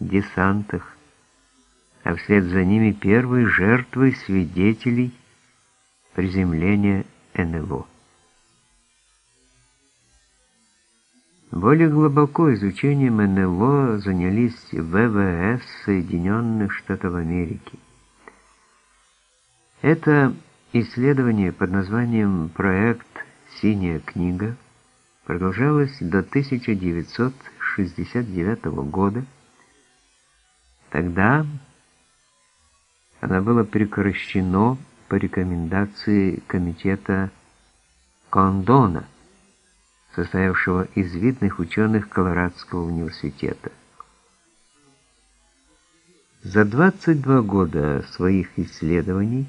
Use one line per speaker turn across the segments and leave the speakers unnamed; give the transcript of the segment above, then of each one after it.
десантах, а вслед за ними первые жертвы свидетелей приземления НЛО. Более глубоко изучением НЛО занялись ВВС Соединенных Штатов Америки. Это исследование под названием «Проект «Синяя книга» продолжалось до 1969 года. Тогда оно было прекращено по рекомендации комитета Кондона – состоявшего из видных ученых Колорадского университета. За 22 года своих исследований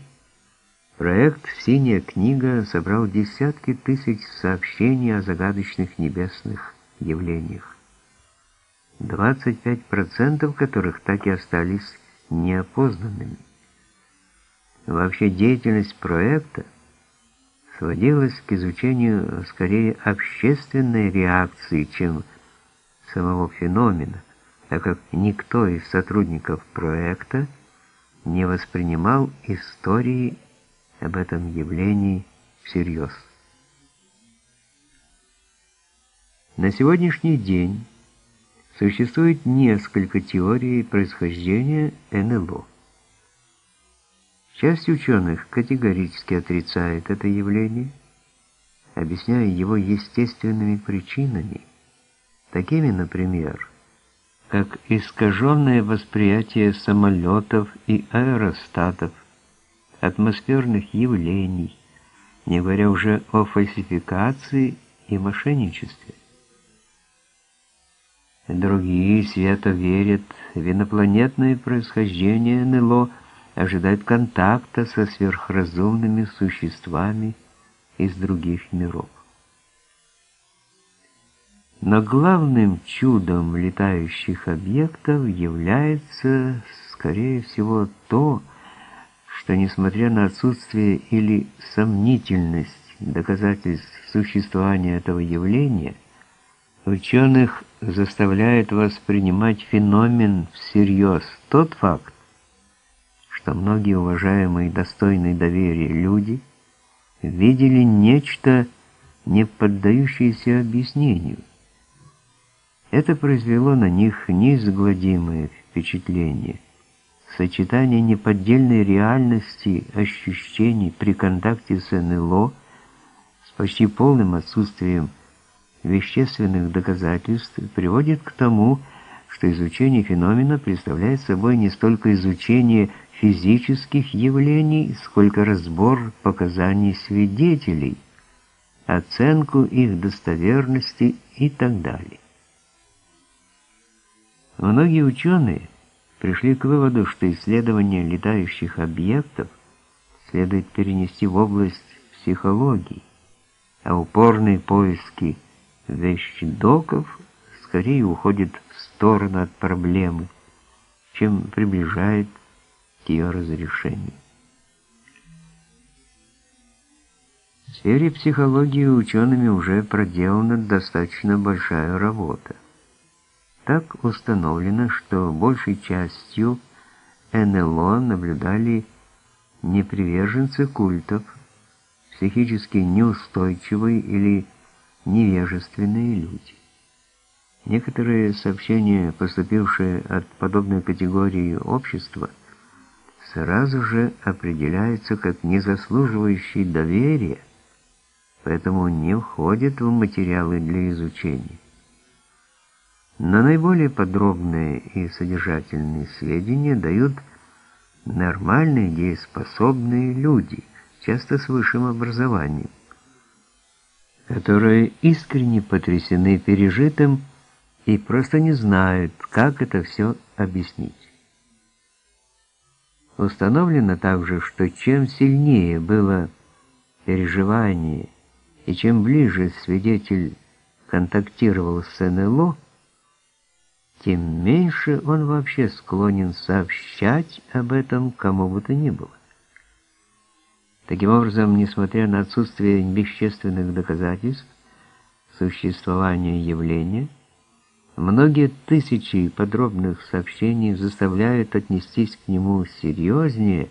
проект «Синяя книга» собрал десятки тысяч сообщений о загадочных небесных явлениях, 25% которых так и остались неопознанными. Вообще деятельность проекта – сводилось к изучению скорее общественной реакции, чем самого феномена, так как никто из сотрудников проекта не воспринимал истории об этом явлении всерьез. На сегодняшний день существует несколько теорий происхождения НЛО. Часть ученых категорически отрицает это явление, объясняя его естественными причинами, такими, например, как искаженное восприятие самолетов и аэростатов, атмосферных явлений, не говоря уже о фальсификации и мошенничестве. Другие свято верят в инопланетное происхождение НЛО – ожидают контакта со сверхразумными существами из других миров. Но главным чудом летающих объектов является, скорее всего, то, что, несмотря на отсутствие или сомнительность доказательств существования этого явления, ученых заставляет воспринимать феномен всерьез тот факт, что многие уважаемые и достойные доверия люди видели нечто, не поддающееся объяснению. Это произвело на них неизгладимое впечатление. Сочетание неподдельной реальности ощущений при контакте с НЛО с почти полным отсутствием вещественных доказательств приводит к тому, что изучение феномена представляет собой не столько изучение физических явлений, сколько разбор показаний свидетелей, оценку их достоверности и так далее. Многие ученые пришли к выводу, что исследование летающих объектов следует перенести в область психологии, а упорные поиски вещдоков скорее уходят в сторону от проблемы, чем приближает к ее разрешению. В сфере психологии учеными уже проделана достаточно большая работа. Так установлено, что большей частью НЛО наблюдали не приверженцы культов, психически неустойчивые или невежественные люди. Некоторые сообщения, поступившие от подобной категории общества, сразу же определяются как незаслуживающие доверия, поэтому не входят в материалы для изучения. Но наиболее подробные и содержательные сведения дают нормальные дееспособные люди, часто с высшим образованием, которые искренне потрясены пережитым и просто не знают, как это все объяснить. Установлено также, что чем сильнее было переживание и чем ближе свидетель контактировал с НЛО, тем меньше он вообще склонен сообщать об этом кому бы то ни было. Таким образом, несмотря на отсутствие вещественных доказательств существования явления, Многие тысячи подробных сообщений заставляют отнестись к нему серьезнее,